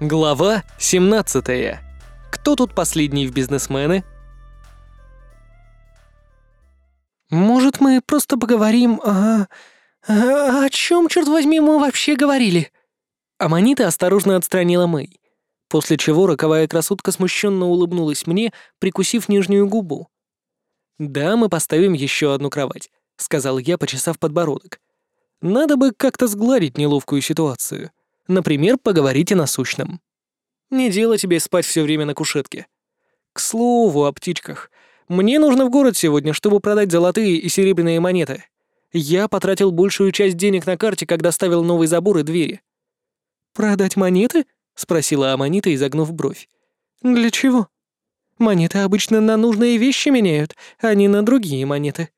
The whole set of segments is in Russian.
Глава 17. Кто тут последний в бизнесмены? «Может, мы просто поговорим о... о, о чем, черт возьми, мы вообще говорили?» Аманита осторожно отстранила Мэй, после чего роковая красотка смущенно улыбнулась мне, прикусив нижнюю губу. «Да, мы поставим еще одну кровать», — сказал я, почесав подбородок. «Надо бы как-то сгладить неловкую ситуацию. Например, поговорить о насущном. Не дело тебе спать все время на кушетке. К слову о птичках. Мне нужно в город сегодня, чтобы продать золотые и серебряные монеты. Я потратил большую часть денег на карте, когда ставил новый забор и двери». «Продать монеты?» — спросила Аманита, изогнув бровь. «Для чего? Монеты обычно на нужные вещи меняют, а не на другие монеты».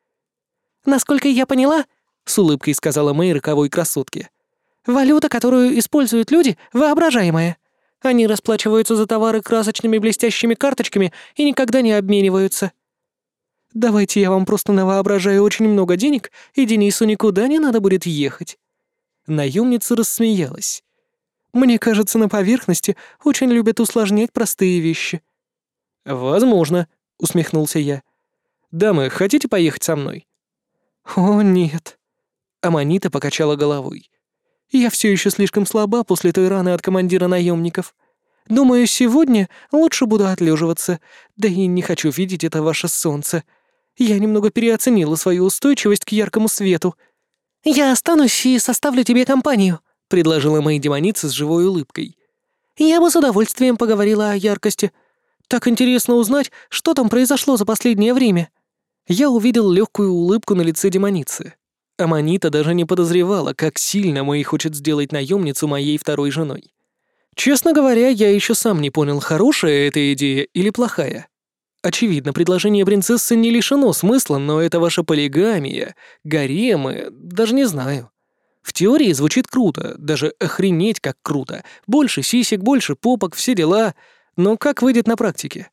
«Насколько я поняла», — с улыбкой сказала Мэй роковой красотке, «валюта, которую используют люди, воображаемая. Они расплачиваются за товары красочными блестящими карточками и никогда не обмениваются». Давайте я вам просто навоображаю очень много денег, и Денису никуда не надо будет ехать». Наемница рассмеялась. «Мне кажется, на поверхности очень любят усложнять простые вещи». «Возможно», — усмехнулся я. «Дамы, хотите поехать со мной?» «О, нет». Аманита покачала головой. «Я все еще слишком слаба после той раны от командира наемников. Думаю, сегодня лучше буду отлеживаться, да и не хочу видеть это ваше солнце. Я немного переоценила свою устойчивость к яркому свету». «Я останусь и составлю тебе компанию», — предложила моя демоница с живой улыбкой. «Я бы с удовольствием поговорила о яркости. Так интересно узнать, что там произошло за последнее время». Я увидел легкую улыбку на лице демоницы. Аманита даже не подозревала, как сильно Мэй хочет сделать наемницу моей второй женой. Честно говоря, я еще сам не понял, хорошая эта идея или плохая. Очевидно, предложение принцессы не лишено смысла, но это ваша полигамия, гаремы, даже не знаю. В теории звучит круто, даже охренеть как круто. Больше сисек, больше попок, все дела. Но как выйдет на практике?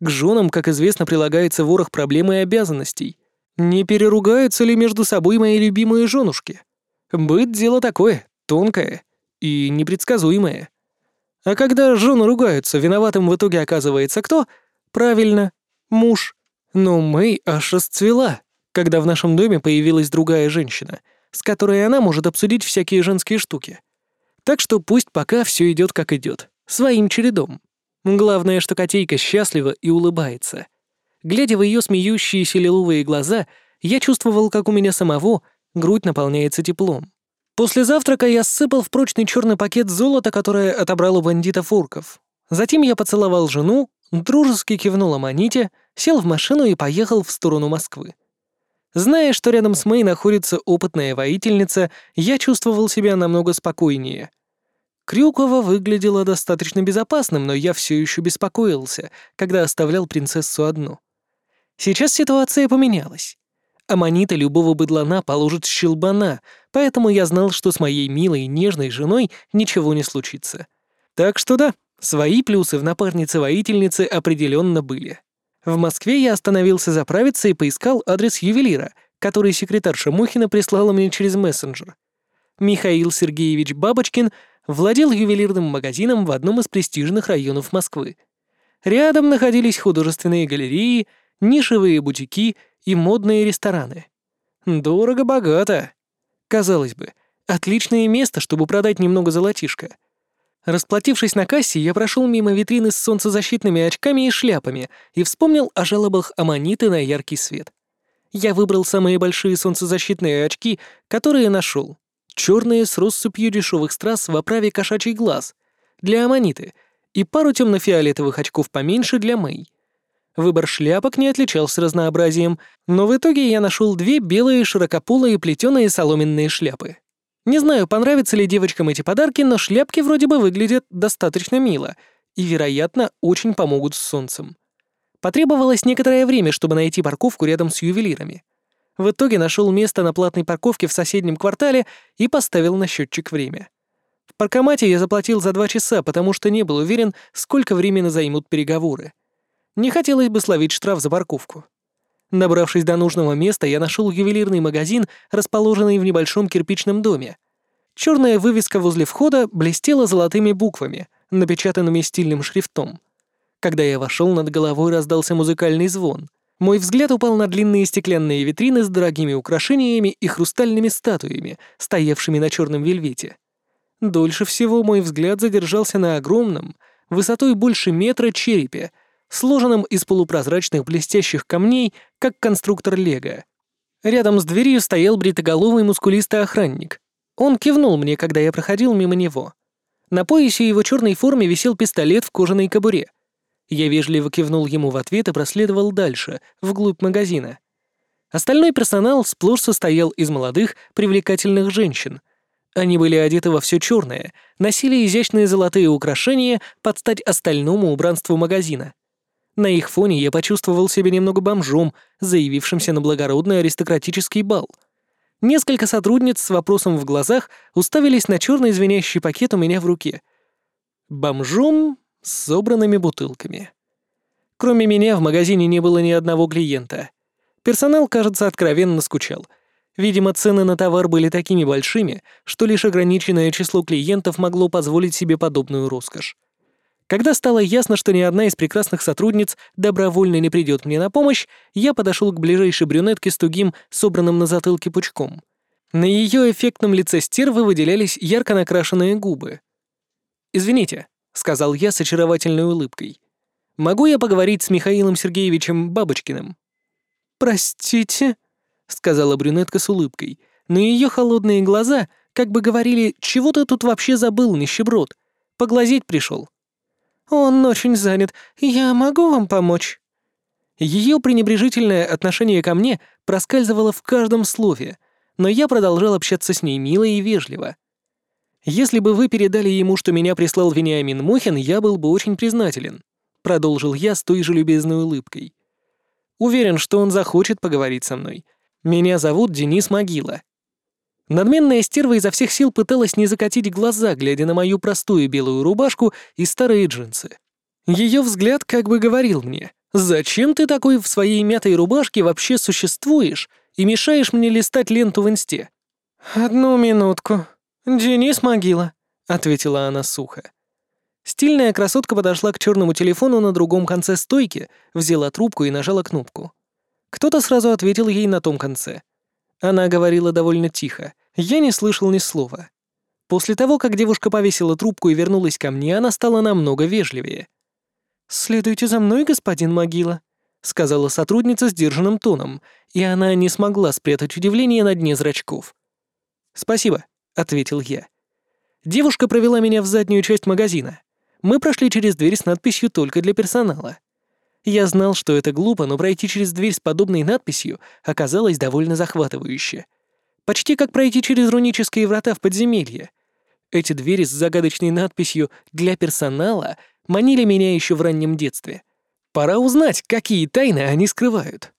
К женам, как известно, прилагается ворох проблем и обязанностей. Не переругаются ли между собой мои любимые женушки? Быть дело такое, тонкое и непредсказуемое. А когда жены ругаются, виноватым в итоге оказывается кто — Правильно, муж. Но Мэй аж расцвела, когда в нашем доме появилась другая женщина, с которой она может обсудить всякие женские штуки. Так что пусть пока все идет как идет, своим чередом. Главное, что котейка счастлива и улыбается. Глядя в ее смеющиеся лиловые глаза, я чувствовал, как у меня самого грудь наполняется теплом. После завтрака я сыпал в прочный черный пакет золота, которое отобрал у бандитов орков. Затем я поцеловал жену, Дружески кивнул Аманите, сел в машину и поехал в сторону Москвы. Зная, что рядом с Мэй находится опытная воительница, я чувствовал себя намного спокойнее. Крюкова выглядела достаточно безопасным, но я все еще беспокоился, когда оставлял принцессу одну. Сейчас ситуация поменялась. Аманита любого быдлана положит щелбана, поэтому я знал, что с моей милой и нежной женой ничего не случится. Так что да, Свои плюсы в напарнице-воительнице определенно были. В Москве я остановился заправиться и поискал адрес ювелира, который секретарша Мухина прислала мне через мессенджер. Михаил Сергеевич Бабочкин владел ювелирным магазином в одном из престижных районов Москвы. Рядом находились художественные галереи, нишевые бутики и модные рестораны. Дорого-богато. Казалось бы, отличное место, чтобы продать немного золотишка — Расплатившись на кассе, я прошел мимо витрины с солнцезащитными очками и шляпами и вспомнил о жалобах аммониты на яркий свет. Я выбрал самые большие солнцезащитные очки, которые нашел. Черные с россыпью дешевых страз в оправе кошачий глаз для аммониты и пару темно-фиолетовых очков поменьше для Мэй. Выбор шляпок не отличался разнообразием, но в итоге я нашел две белые широкополые плетеные соломенные шляпы. Не знаю, понравятся ли девочкам эти подарки, но шляпки вроде бы выглядят достаточно мило и, вероятно, очень помогут с солнцем. Потребовалось некоторое время, чтобы найти парковку рядом с ювелирами. В итоге нашел место на платной парковке в соседнем квартале и поставил на счетчик время. В паркомате я заплатил за два часа, потому что не был уверен, сколько времени займут переговоры. Не хотелось бы словить штраф за парковку. Добравшись до нужного места, я нашел ювелирный магазин, расположенный в небольшом кирпичном доме. Черная вывеска возле входа блестела золотыми буквами, напечатанными стильным шрифтом. Когда я вошел, над головой раздался музыкальный звон. Мой взгляд упал на длинные стеклянные витрины с дорогими украшениями и хрустальными статуями, стоявшими на черном вельвете. Дольше всего мой взгляд задержался на огромном, высотой больше метра черепе, сложенном из полупрозрачных блестящих камней, как конструктор Лего. Рядом с дверью стоял бритоголовый мускулистый охранник. Он кивнул мне, когда я проходил мимо него. На поясе его черной форме висел пистолет в кожаной кобуре. Я вежливо кивнул ему в ответ и проследовал дальше, вглубь магазина. Остальной персонал сплошь состоял из молодых, привлекательных женщин. Они были одеты во все черное, носили изящные золотые украшения под стать остальному убранству магазина. На их фоне я почувствовал себя немного бомжом, заявившимся на благородный аристократический бал. Несколько сотрудниц с вопросом в глазах уставились на черный звенящий пакет у меня в руке. Бомжом с собранными бутылками. Кроме меня в магазине не было ни одного клиента. Персонал, кажется, откровенно скучал. Видимо, цены на товар были такими большими, что лишь ограниченное число клиентов могло позволить себе подобную роскошь. Когда стало ясно, что ни одна из прекрасных сотрудниц добровольно не придет мне на помощь, я подошел к ближайшей брюнетке с тугим, собранным на затылке пучком. На ее эффектном лице стервы выделялись ярко накрашенные губы. «Извините», — сказал я с очаровательной улыбкой. «Могу я поговорить с Михаилом Сергеевичем Бабочкиным?» «Простите», — сказала брюнетка с улыбкой, но ее холодные глаза как бы говорили «Чего ты тут вообще забыл, нищеброд? Поглазеть пришел. «Он очень занят. Я могу вам помочь?» Ее пренебрежительное отношение ко мне проскальзывало в каждом слове, но я продолжал общаться с ней мило и вежливо. «Если бы вы передали ему, что меня прислал Вениамин Мухин, я был бы очень признателен», — продолжил я с той же любезной улыбкой. «Уверен, что он захочет поговорить со мной. Меня зовут Денис Могила. Надменная стерва изо всех сил пыталась не закатить глаза, глядя на мою простую белую рубашку и старые джинсы. Ее взгляд как бы говорил мне, «Зачем ты такой в своей мятой рубашке вообще существуешь и мешаешь мне листать ленту в инсте?» «Одну минутку. Денис Могила», — ответила она сухо. Стильная красотка подошла к черному телефону на другом конце стойки, взяла трубку и нажала кнопку. Кто-то сразу ответил ей на том конце — она говорила довольно тихо. Я не слышал ни слова. После того, как девушка повесила трубку и вернулась ко мне, она стала намного вежливее. «Следуйте за мной, господин Могила», — сказала сотрудница сдержанным тоном, и она не смогла спрятать удивление на дне зрачков. «Спасибо», — ответил я. Девушка провела меня в заднюю часть магазина. Мы прошли через дверь с надписью «Только для персонала». Я знал, что это глупо, но пройти через дверь с подобной надписью оказалось довольно захватывающе. Почти как пройти через рунические врата в подземелье. Эти двери с загадочной надписью «Для персонала» манили меня еще в раннем детстве. Пора узнать, какие тайны они скрывают.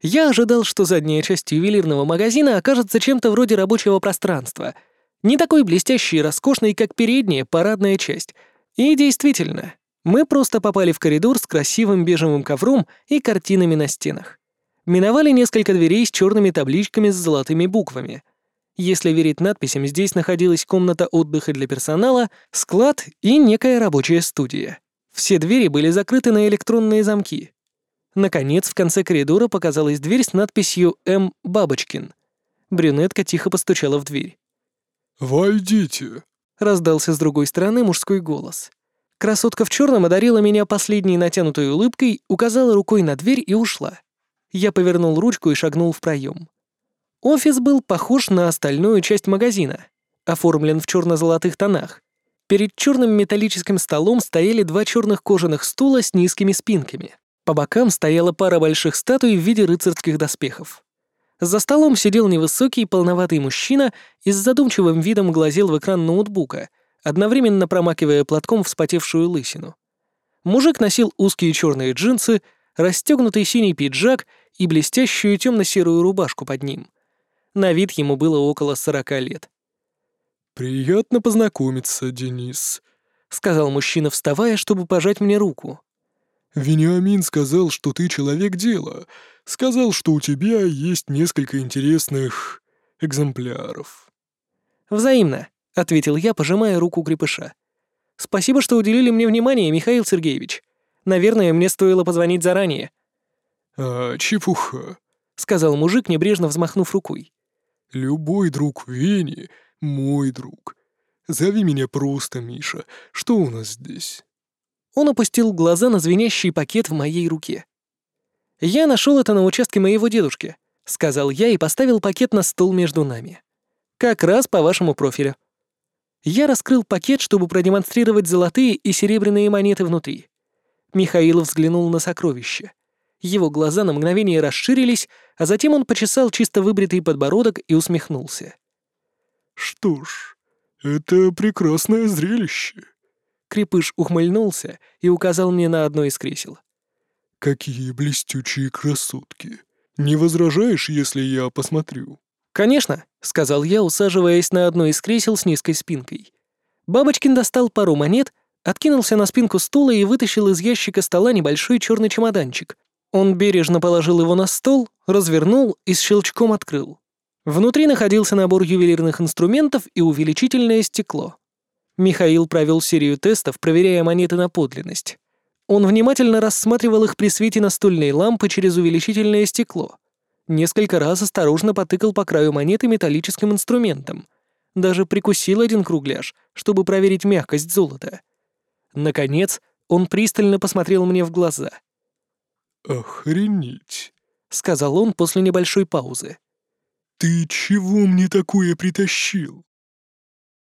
Я ожидал, что задняя часть ювелирного магазина окажется чем-то вроде рабочего пространства. Не такой блестящей и роскошной, как передняя парадная часть. И действительно, мы просто попали в коридор с красивым бежевым ковром и картинами на стенах. Миновали несколько дверей с черными табличками с золотыми буквами. Если верить надписям, здесь находилась комната отдыха для персонала, склад и некая рабочая студия. Все двери были закрыты на электронные замки. Наконец, в конце коридора показалась дверь с надписью «М. Бабочкин». Брюнетка тихо постучала в дверь. «Войдите», — раздался с другой стороны мужской голос. Красотка в черном одарила меня последней натянутой улыбкой, указала рукой на дверь и ушла. Я повернул ручку и шагнул в проем. Офис был похож на остальную часть магазина, оформлен в черно-золотых тонах. Перед черным металлическим столом стояли два черных кожаных стула с низкими спинками. По бокам стояла пара больших статуй в виде рыцарских доспехов. За столом сидел невысокий, полноватый мужчина и с задумчивым видом глазел в экран ноутбука — одновременно промакивая платком вспотевшую лысину. Мужик носил узкие черные джинсы, расстегнутый синий пиджак и блестящую темно-серую рубашку под ним. На вид ему было около сорока лет. «Приятно познакомиться, Денис», — сказал мужчина, вставая, чтобы пожать мне руку. «Вениамин сказал, что ты человек дела. Сказал, что у тебя есть несколько интересных экземпляров». «Взаимно», — ответил я, пожимая руку крепыша. Спасибо, что уделили мне внимание, Михаил Сергеевич. Наверное, мне стоило позвонить заранее». «А, чепуха», — сказал мужик, небрежно взмахнув рукой. «Любой друг в Вене — мой друг. Зови меня просто Миша. Что у нас здесь?» Он опустил глаза на звенящий пакет в моей руке. «Я нашел это на участке моего дедушки», — сказал я и поставил пакет на стол между нами. «Как раз по вашему профилю». Я раскрыл пакет, чтобы продемонстрировать золотые и серебряные монеты внутри. Михаил взглянул на сокровище. Его глаза на мгновение расширились, а затем он почесал чисто выбритый подбородок и усмехнулся. «Что ж, это прекрасное зрелище». Крепыш ухмыльнулся и указал мне на одно из кресел. «Какие блестючие красотки! Не возражаешь, если я посмотрю?» «Конечно», — сказал я, усаживаясь на одно из кресел с низкой спинкой. Бабочкин достал пару монет, откинулся на спинку стула и вытащил из ящика стола небольшой черный чемоданчик. Он бережно положил его на стол, развернул и с щелчком открыл. Внутри находился набор ювелирных инструментов и увеличительное стекло. Михаил провел серию тестов, проверяя монеты на подлинность. Он внимательно рассматривал их при свете настольной лампы через увеличительное стекло. Несколько раз осторожно потыкал по краю монеты металлическим инструментом. Даже прикусил один кругляш, чтобы проверить мягкость золота. Наконец, он пристально посмотрел мне в глаза. «Охренеть», — сказал он после небольшой паузы. «Ты чего мне такое притащил?»